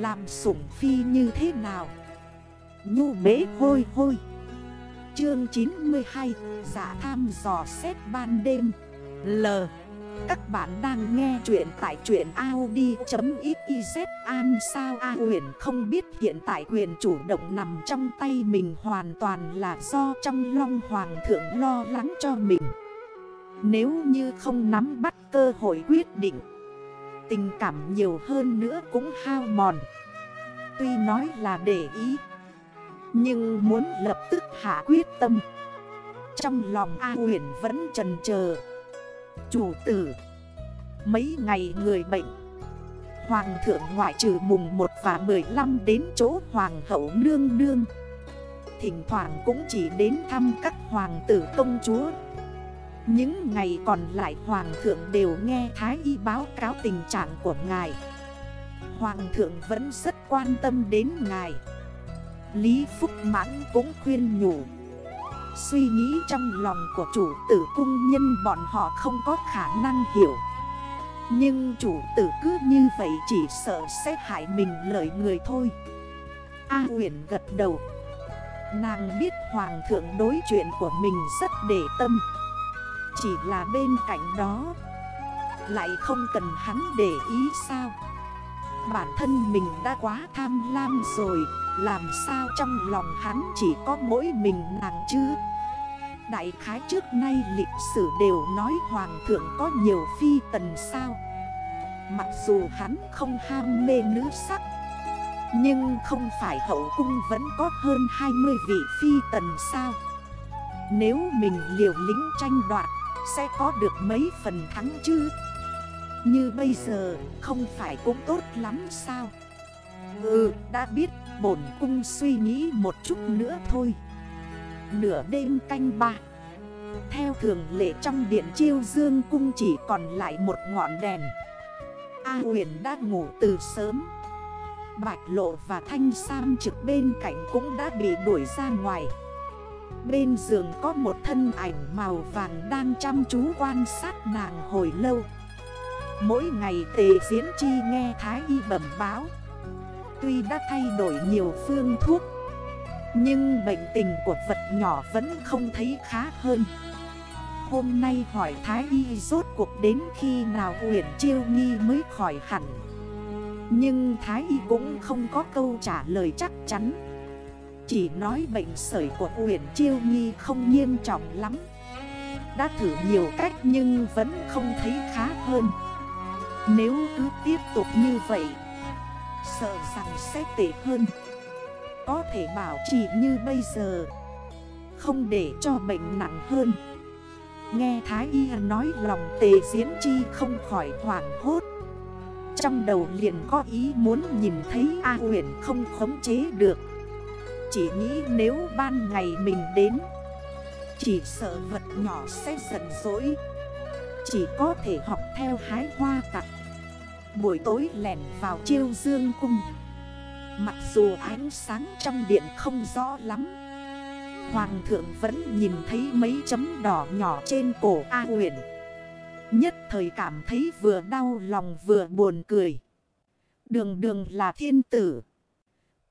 Làm sủng phi như thế nào? Nhu bế hôi hôi. Chương 92 Giả tham dò xét ban đêm. L. Các bạn đang nghe chuyện tại chuyện Audi.xyz An sao A huyền không biết hiện tại quyền chủ động nằm trong tay mình hoàn toàn là do trong long hoàng thượng lo lắng cho mình. Nếu như không nắm bắt cơ hội quyết định Tình cảm nhiều hơn nữa cũng hao mòn. Tuy nói là để ý, Nhưng muốn lập tức hạ quyết tâm. Trong lòng A huyền vẫn trần chờ Chủ tử, Mấy ngày người bệnh, Hoàng thượng ngoại trừ mùng 1 và 15 đến chỗ Hoàng hậu nương nương, Thỉnh thoảng cũng chỉ đến thăm các hoàng tử công chúa những ngày còn lại Hoàng thượng đều nghe Thái Y báo cáo tình trạng của ngài. Hoàng thượng vẫn rất quan tâm đến ngài. Lý Phúc Mãn cũng khuyên nhủ. Suy nghĩ trong lòng của chủ tử cung nhân bọn họ không có khả năng hiểu. Nhưng chủ tử cứ như vậy chỉ sợ sẽ hại mình lợi người thôi. A huyền gật đầu. Nàng biết hoàng thượng đối chuyện của mình rất để tâm chỉ là bên cạnh đó. Lại không cần hắn để ý sao? Bản thân mình đã quá tham lam rồi, Làm sao trong lòng hắn chỉ có mỗi mình nàng chứ? Đại khái trước nay lịch sử đều nói hoàng thượng có nhiều phi tần sao? Mặc dù hắn không ham mê nữ sắc, Nhưng không phải hậu cung vẫn có hơn 20 vị phi tần sao? Nếu mình liều lính tranh đoạt sẽ có được mấy phần thắng chứ? Như bây giờ, không phải cũng tốt lắm sao? Ừ đã biết, bổn cung suy nghĩ một chút nữa thôi. Nửa đêm canh ba. Theo thường lệ trong điện chiêu dương cung chỉ còn lại một ngọn đèn. A huyền đã ngủ từ sớm. Bạch lộ và thanh sam trực bên cạnh cũng đã bị đuổi ra ngoài. Bên giường có một thân ảnh màu vàng đang chăm chú quan sát nàng hồi lâu. Mỗi ngày tề diễn chi nghe Thái Y bẩm báo. Tuy đã thay đổi nhiều phương thuốc, Nhưng bệnh tình của vật nhỏ vẫn không thấy khá hơn. Hôm nay hỏi Thái Y rốt cuộc đến khi nào Uyển Chiêu Nghi mới khỏi hẳn. Nhưng Thái Y cũng không có câu trả lời chắc chắn chỉ nói bệnh sởi của Uyển Chiêu Nhi không nghiêm trọng lắm. Đã thử nhiều cách nhưng vẫn không thấy khá hơn. Nếu cứ tiếp tục như vậy, Sợ rằng sẽ tệ hơn. Có thể bảo trì như bây giờ, Không để cho bệnh nặng hơn. Nghe Thái Y nói lòng tề diễn chi không khỏi hoảng hốt. Trong đầu liền có ý muốn nhìn thấy A huyền không khống chế được chỉ nghĩ nếu ban ngày mình đến, Chỉ sợ vật nhỏ sẽ giận dỗi. Chỉ có thể học theo hái hoa tặng Buổi tối lẻn vào chiêu dương cung. Mặc dù ánh sáng trong điện không rõ lắm, Hoàng thượng vẫn nhìn thấy mấy chấm đỏ nhỏ trên cổ A huyền. Nhất thời cảm thấy vừa đau lòng vừa buồn cười. Đường đường là thiên tử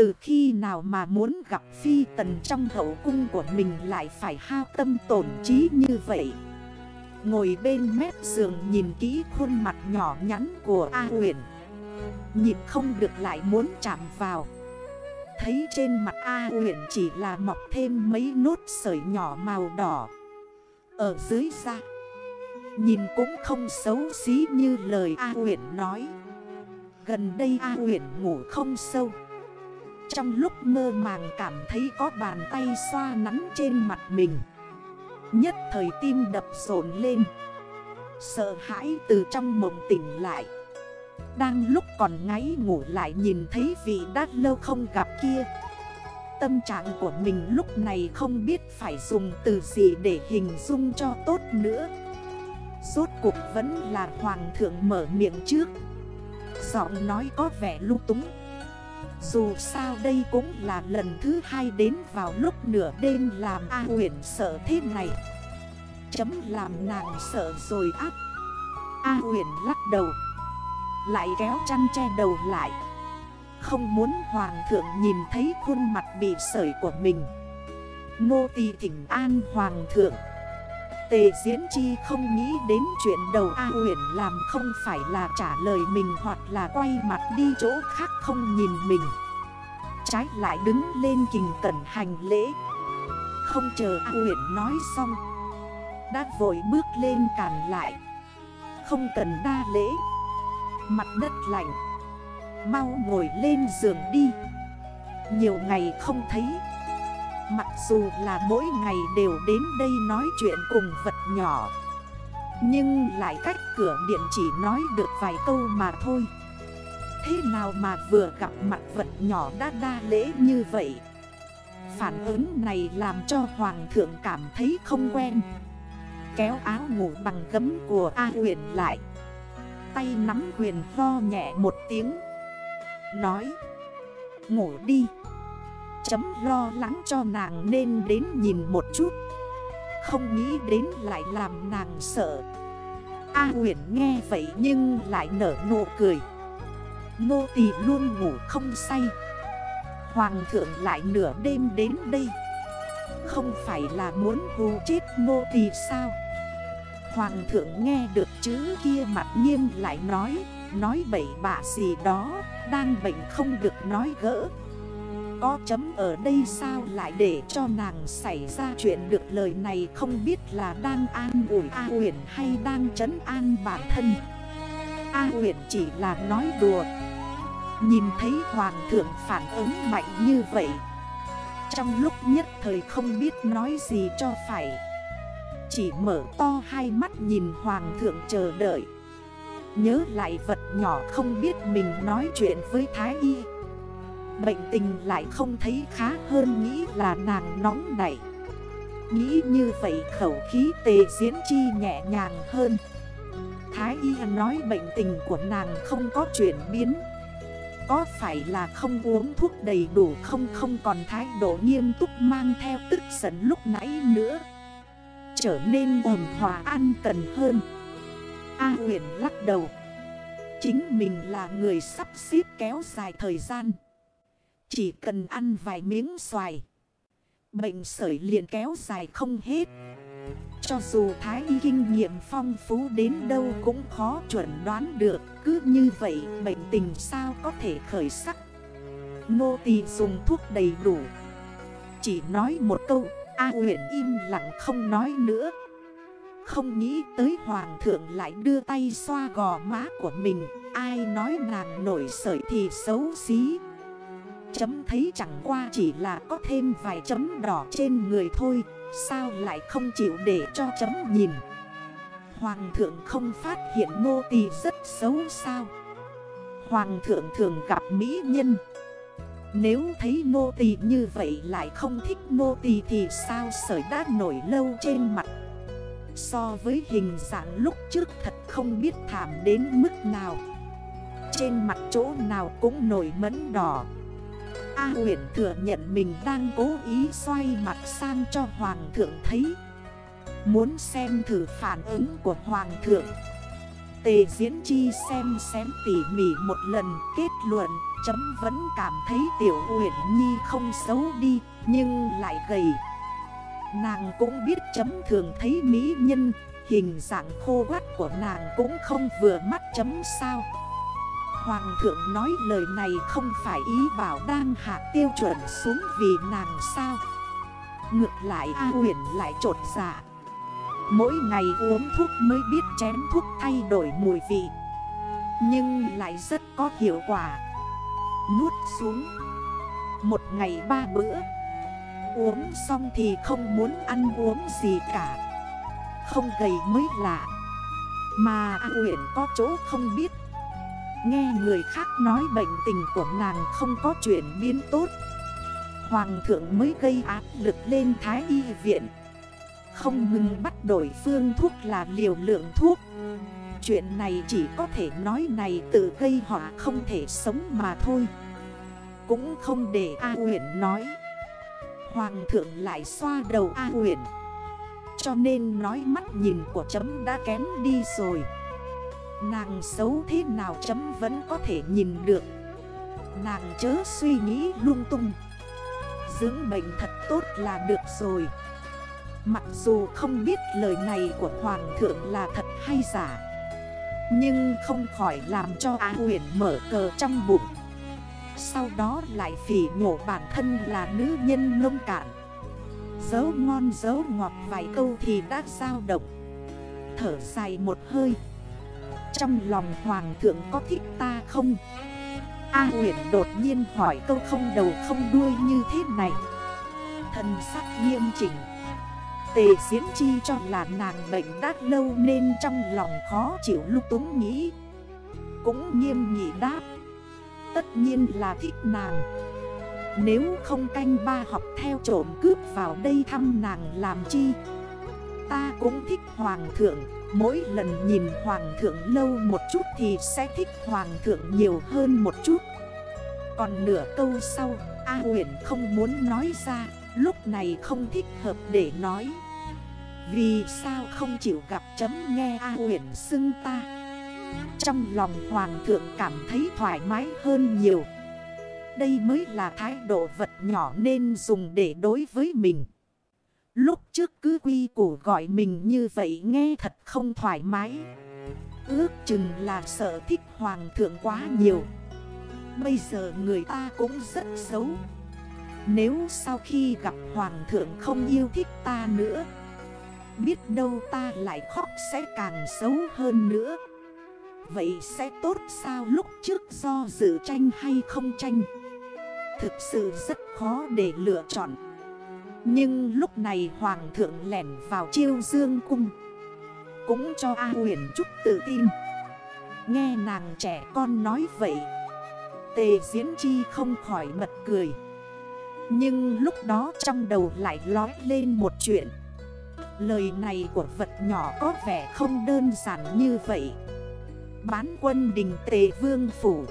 từ khi nào mà muốn gặp phi tần trong hậu cung của mình lại phải hao tâm tổn trí như vậy? Ngồi bên mép giường nhìn kỹ khuôn mặt nhỏ nhắn của A huyền Nhìn không được lại muốn chạm vào. Thấy trên mặt A huyền chỉ là mọc thêm mấy nốt sợi nhỏ màu đỏ. Ở dưới da, Nhìn cũng không xấu xí như lời A huyền nói. Gần đây A huyền ngủ không sâu trong lúc mơ màng cảm thấy có bàn tay xoa nắn trên mặt mình. Nhất thời tim đập rộn lên. Sợ hãi từ trong mộng tỉnh lại. Đang lúc còn ngáy ngủ lại nhìn thấy vị đã lâu không gặp kia. Tâm trạng của mình lúc này không biết phải dùng từ gì để hình dung cho tốt nữa. Rốt cuộc vẫn là hoàng thượng mở miệng trước. Giọng nói có vẻ lưu túng dù sao đây cũng là lần thứ hai đến vào lúc nửa đêm làm A huyền sợ thế này. Chấm làm nàng sợ rồi áp A huyền lắc đầu, Lại kéo chăn che đầu lại. Không muốn hoàng thượng nhìn thấy khuôn mặt bị sởi của mình. Nô tỳ thỉnh an hoàng thượng. Tề diễn chi không nghĩ đến chuyện đầu A huyền làm không phải là trả lời mình hoặc là quay mặt đi chỗ khác không nhìn mình. Trái lại đứng lên kình cẩn hành lễ. Không chờ A huyền nói xong, Đã vội bước lên cản lại. Không cần đa lễ. Mặt đất lạnh. Mau ngồi lên giường đi. Nhiều ngày không thấy. Mặc dù là mỗi ngày đều đến đây nói chuyện cùng vật nhỏ, Nhưng lại cách cửa điện chỉ nói được vài câu mà thôi. Thế nào mà vừa gặp mặt vật nhỏ đã đa lễ như vậy? Phản ứng này làm cho Hoàng thượng cảm thấy không quen. Kéo áo ngủ bằng gấm của A huyền lại. Tay nắm huyền ho nhẹ một tiếng. Nói, Ngủ đi. Chấm lo lắng cho nàng nên đến nhìn một chút. Không nghĩ đến lại làm nàng sợ. A huyển nghe vậy nhưng lại nở nụ cười. Nô tỳ luôn ngủ không say. Hoàng thượng lại nửa đêm đến đây. Không phải là muốn hù chết nô tỳ sao? Hoàng thượng nghe được chữ kia mặt nghiêm lại nói Nói bậy bạ gì đó, Đang bệnh không được nói gỡ có chấm ở đây sao lại để cho nàng xảy ra chuyện được lời này không biết là đang an ủi A huyền hay đang trấn an bản thân? A huyền chỉ là nói đùa. Nhìn thấy hoàng thượng phản ứng mạnh như vậy, Trong lúc nhất thời không biết nói gì cho phải, Chỉ mở to hai mắt nhìn hoàng thượng chờ đợi. Nhớ lại vật nhỏ không biết mình nói chuyện với Thái Y. Bệnh tình lại không thấy khá hơn nghĩ là nàng nóng nảy. Nghĩ như vậy khẩu khí tề diễn chi nhẹ nhàng hơn. Thái y nói bệnh tình của nàng không có chuyển biến. Có phải là không uống thuốc đầy đủ không? Không còn thái độ nghiêm túc mang theo tức giận lúc nãy nữa. Trở nên ổn hòa an cần hơn. A huyền lắc đầu. Chính mình là người sắp xếp kéo dài thời gian chỉ cần ăn vài miếng xoài. Bệnh sởi liền kéo dài không hết. Cho dù thái y kinh nghiệm phong phú đến đâu cũng khó chuẩn đoán được. Cứ như vậy bệnh tình sao có thể khởi sắc? Nô tỳ dùng thuốc đầy đủ. Chỉ nói một câu, A huyện im lặng không nói nữa. Không nghĩ tới hoàng thượng lại đưa tay xoa gò má của mình. Ai nói nàng nổi sởi thì xấu xí. Chấm thấy chẳng qua chỉ là có thêm vài chấm đỏ trên người thôi. Sao lại không chịu để cho chấm nhìn? Hoàng thượng không phát hiện nô tỳ rất xấu sao? Hoàng thượng thường gặp mỹ nhân. Nếu thấy nô tỳ như vậy lại không thích nô tỳ thì sao sởi đã nổi lâu trên mặt? So với hình dạng lúc trước thật không biết thảm đến mức nào. Trên mặt chỗ nào cũng nổi mẫn đỏ. A Uyển thừa nhận mình đang cố ý xoay mặt sang cho Hoàng thượng thấy. Muốn xem thử phản ứng của Hoàng thượng. Tề diễn chi xem xém tỉ mỉ một lần, kết luận, Chấm vẫn cảm thấy tiểu Uyển nhi không xấu đi, nhưng lại gầy. Nàng cũng biết chấm thường thấy mỹ nhân, Hình dạng khô quắt của nàng cũng không vừa mắt chấm sao. Hoàng thượng nói lời này không phải ý bảo đang hạ tiêu chuẩn xuống vì nàng sao. Ngược lại A huyền lại trột dạ. Mỗi ngày uống thuốc mới biết chén thuốc thay đổi mùi vị. Nhưng lại rất có hiệu quả. Nuốt xuống. Một ngày ba bữa. Uống xong thì không muốn ăn uống gì cả. Không gầy mới lạ. Mà A huyền có chỗ không biết Nghe người khác nói bệnh tình của nàng không có chuyển biến tốt. Hoàng thượng mới gây áp lực lên Thái Y viện. Không ngừng bắt đổi phương thuốc là liều lượng thuốc. Chuyện này chỉ có thể nói này tự gây họa không thể sống mà thôi. Cũng không để A huyền nói. Hoàng thượng lại xoa đầu A huyền Cho nên nói mắt nhìn của chấm đã kém đi rồi. Nàng xấu thế nào chấm vẫn có thể nhìn được. Nàng chớ suy nghĩ lung tung. Dưỡng bệnh thật tốt là được rồi. Mặc dù không biết lời này của Hoàng thượng là thật hay giả, Nhưng không khỏi làm cho Á huyền mở cờ trong bụng. Sau đó lại phỉ nhổ bản thân là nữ nhân nông cạn. Dấu ngon dấu ngọt vài câu thì đã dao động. Thở dài một hơi. Trong lòng hoàng thượng có thích ta không? A huyệt đột nhiên hỏi câu không đầu không đuôi như thế này. Thần sắc nghiêm chỉnh. Tề diễn chi cho là nàng bệnh đã lâu nên trong lòng khó chịu lúc túng nghĩ. Cũng nghiêm nghị đáp. Tất nhiên là thích nàng. Nếu không canh ba học theo trộm cướp vào đây thăm nàng làm chi? Ta cũng thích hoàng thượng. Mỗi lần nhìn hoàng thượng lâu một chút thì sẽ thích hoàng thượng nhiều hơn một chút. Còn nửa câu sau, A huyền không muốn nói ra, Lúc này không thích hợp để nói. Vì sao không chịu gặp chấm nghe A huyền xưng ta? Trong lòng hoàng thượng cảm thấy thoải mái hơn nhiều. Đây mới là thái độ vật nhỏ nên dùng để đối với mình. Lúc trước cứ quy củ gọi mình như vậy nghe thật không thoải mái. Ước chừng là sợ thích hoàng thượng quá nhiều. Bây giờ người ta cũng rất xấu. Nếu sau khi gặp hoàng thượng không yêu thích ta nữa, Biết đâu ta lại khóc sẽ càng xấu hơn nữa. Vậy sẽ tốt sao lúc trước do dự tranh hay không tranh? Thực sự rất khó để lựa chọn. Nhưng lúc này hoàng thượng lẻn vào chiêu dương cung. Cũng cho A huyền chút tự tin. Nghe nàng trẻ con nói vậy, Tề diễn chi không khỏi mật cười. Nhưng lúc đó trong đầu lại lói lên một chuyện. Lời này của vật nhỏ có vẻ không đơn giản như vậy. Bán quân đình tề vương phủ.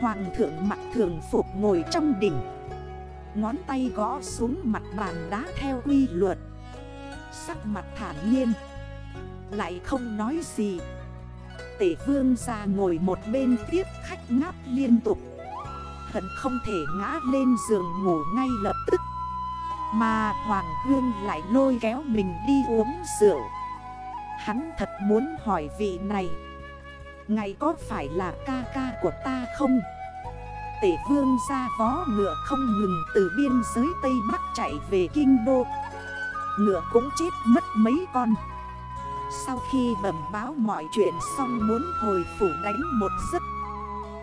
Hoàng thượng mặc thường phục ngồi trong đỉnh. Ngón tay gõ xuống mặt bàn đá theo quy luật. Sắc mặt thản nhiên. Lại không nói gì. Tể vương ra ngồi một bên tiếp khách ngáp liên tục. Hận không thể ngã lên giường ngủ ngay lập tức. Mà Hoàng Hương lại lôi kéo mình đi uống rượu. Hắn thật muốn hỏi vị này Ngày có phải là ca ca của ta không? Tể vương ra vó ngựa không ngừng từ biên giới Tây Bắc chạy về Kinh Đô. Ngựa cũng chết mất mấy con. Sau khi bẩm báo mọi chuyện xong muốn hồi phủ đánh một giấc.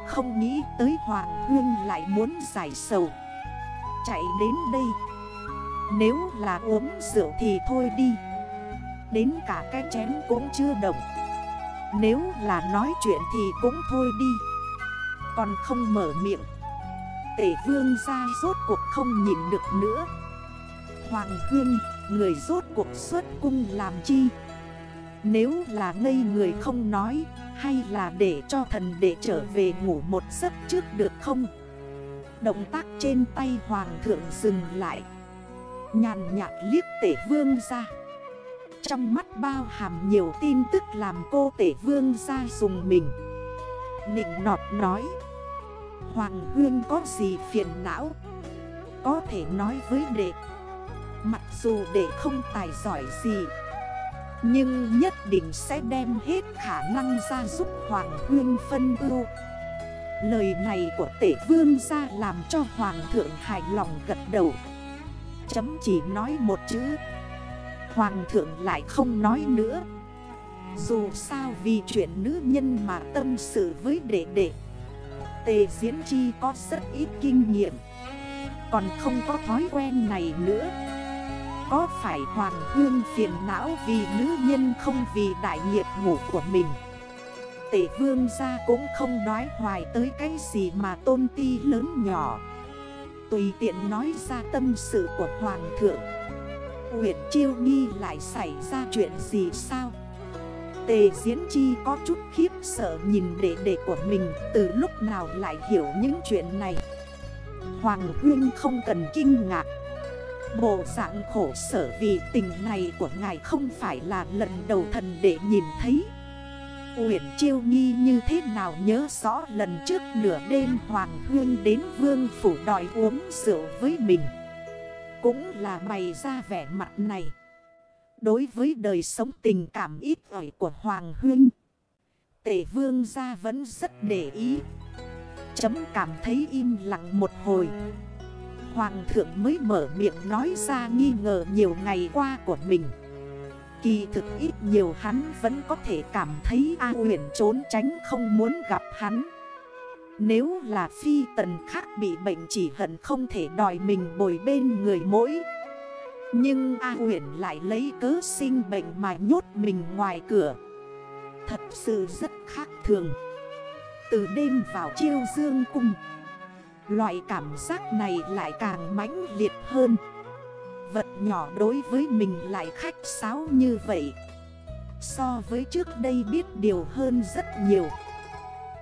Không nghĩ tới Hoàng Hương lại muốn giải sầu. Chạy đến đây. Nếu là uống rượu thì thôi đi. Đến cả cái chén cũng chưa động. Nếu là nói chuyện thì cũng thôi đi. Còn không mở miệng. Tể vương ra rốt cuộc không nhìn được nữa. Hoàng Hương, người rốt cuộc xuất cung làm chi? Nếu là ngây người không nói Hay là để cho thần để trở về ngủ một giấc trước được không? Động tác trên tay hoàng thượng dừng lại. Nhàn nhạt liếc tể vương ra. Trong mắt bao hàm nhiều tin tức làm cô tể vương ra dùng mình. Nịnh nọt nói. Hoàng huyên có gì phiền não? Có thể nói với đệ. Mặc dù đệ không tài giỏi gì, nhưng nhất định sẽ đem hết khả năng ra giúp Hoàng Huyên phân ưu. Lời này của tể vương ra làm cho Hoàng thượng hài lòng gật đầu. Chấm chỉ nói một chữ. Hoàng thượng lại không nói nữa. Dù sao vì chuyện nữ nhân mà tâm sự với đệ đệ Tề diễn chi có rất ít kinh nghiệm. Còn không có thói quen này nữa. Có phải Hoàng Hương phiền não vì nữ nhân không vì đại nghiệp ngủ của mình? Tể vương ra cũng không nói hoài tới cái gì mà tôn ti lớn nhỏ. Tùy tiện nói ra tâm sự của Hoàng thượng. Nguyệt Chiêu Nghi lại xảy ra chuyện gì sao? Tề Diễn Chi có chút khiếp sợ nhìn đệ đệ của mình, Từ lúc nào lại hiểu những chuyện này Hoàng Huyên không cần kinh ngạc Bộ dạng khổ sở vì tình này của ngài không phải là lần đầu thần để nhìn thấy Uyển Chiêu Nghi như thế nào nhớ rõ lần trước nửa đêm Hoàng Huyên đến Vương Phủ đòi uống rượu với mình. Cũng là bày ra vẻ mặt này. Đối với đời sống tình cảm ít ỏi của Hoàng Huyên, Tể Vương gia vẫn rất để ý. Chấm cảm thấy im lặng một hồi. Hoàng thượng mới mở miệng nói ra nghi ngờ nhiều ngày qua của mình. Kỳ thực ít nhiều hắn vẫn có thể cảm thấy A huyền trốn tránh không muốn gặp hắn Nếu là phi tần khác bị bệnh chỉ hận không thể đòi mình bồi bên người mỗi nhưng A Uyển lại lấy cớ sinh bệnh mà nhốt mình ngoài cửa. Thật sự rất khác thường. Từ đêm vào chiêu dương cung, Loại cảm giác này lại càng mãnh liệt hơn. Vật nhỏ đối với mình lại khách sáo như vậy. So với trước đây biết điều hơn rất nhiều.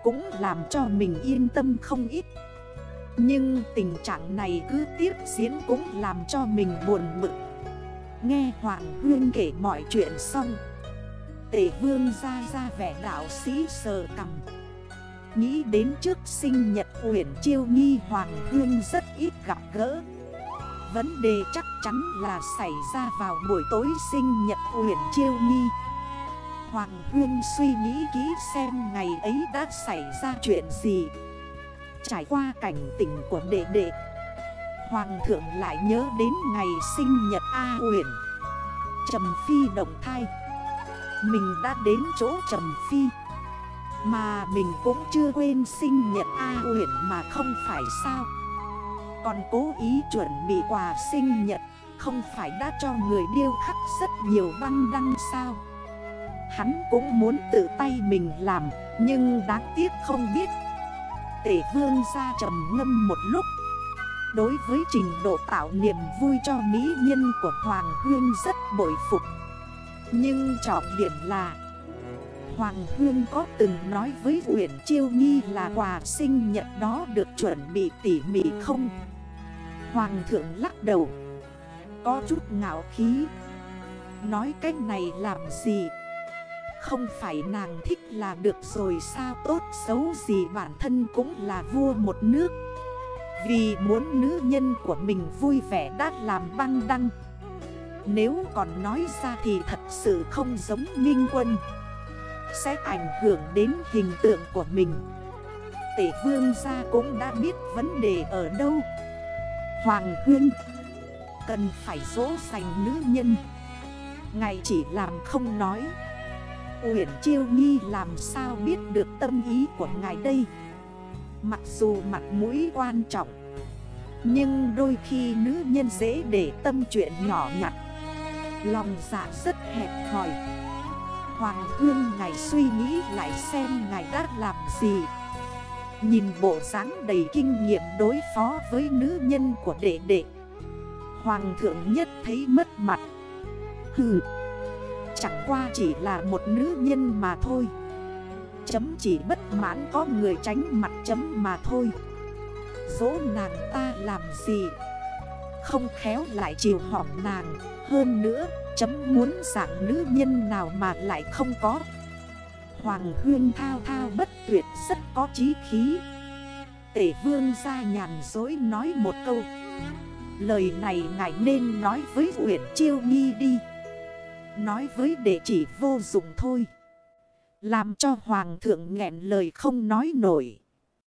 Cũng làm cho mình yên tâm không ít. Nhưng tình trạng này cứ tiếp diễn cũng làm cho mình buồn bực. Nghe Hoàng Hương kể mọi chuyện xong Tể vương ra ra vẻ đạo sĩ sờ cầm Nghĩ đến trước sinh nhật Uyển Chiêu Nghi Hoàng Hương rất ít gặp gỡ. Vấn đề chắc chắn là xảy ra vào buổi tối sinh nhật Uyển Chiêu Nghi. Hoàng Hương suy nghĩ kỹ xem ngày ấy đã xảy ra chuyện gì. Trải qua cảnh tình của đệ đệ, Hoàng thượng lại nhớ đến ngày sinh nhật A Uyển. Trầm Phi động thai. Mình đã đến chỗ Trầm Phi, Mà mình cũng chưa quên sinh nhật A Uyển mà không phải sao? Còn cố ý chuẩn bị quà sinh nhật, Không phải đã cho người điêu khắc rất nhiều băng đăng sao? Hắn cũng muốn tự tay mình làm, Nhưng đáng tiếc không biết Tể vương ra trầm ngâm một lúc. Đối với trình độ tạo niềm vui cho mỹ nhân của Hoàng Hương rất bội phục. Nhưng trọng điểm là, Hoàng Hương có từng nói với Uyển Chiêu Nghi là quà sinh nhật đó được chuẩn bị tỉ mỉ không? Hoàng thượng lắc đầu. Có chút ngạo khí. Nói cách này làm gì? Không phải nàng thích là được rồi sao tốt xấu gì bản thân cũng là vua một nước. Vì muốn nữ nhân của mình vui vẻ đã làm băng đăng. Nếu còn nói ra thì thật sự không giống minh quân. Sẽ ảnh hưởng đến hình tượng của mình. Tể vương gia cũng đã biết vấn đề ở đâu. Hoàng Huyên, Cần phải dỗ dành nữ nhân. Ngài chỉ làm không nói. Uyển Chiêu Nhi làm sao biết được tâm ý của ngài đây? Mặc dù mặt mũi quan trọng, Nhưng đôi khi nữ nhân dễ để tâm chuyện nhỏ nhặt. Lòng dạ rất hẹp hòi. Hoàng Hương ngài suy nghĩ lại xem ngài đã làm gì. Nhìn bộ dáng đầy kinh nghiệm đối phó với nữ nhân của đệ đệ. Hoàng thượng nhất thấy mất mặt. Hừ. Chẳng qua chỉ là một nữ nhân mà thôi. Chấm chỉ bất mãn có người tránh mặt chấm mà thôi. Dỗ nàng ta làm gì? Không khéo lại chiều hỏng nàng. Hơn nữa, chấm muốn dạng nữ nhân nào mà lại không có. Hoàng huyên thao thao bất tuyệt rất có chí khí. Tể vương ra nhàn dối nói một câu. Lời này ngài nên nói với Uyển Chiêu Nghi đi. Nói với đệ chỉ vô dụng thôi. Làm cho Hoàng thượng nghẹn lời không nói nổi.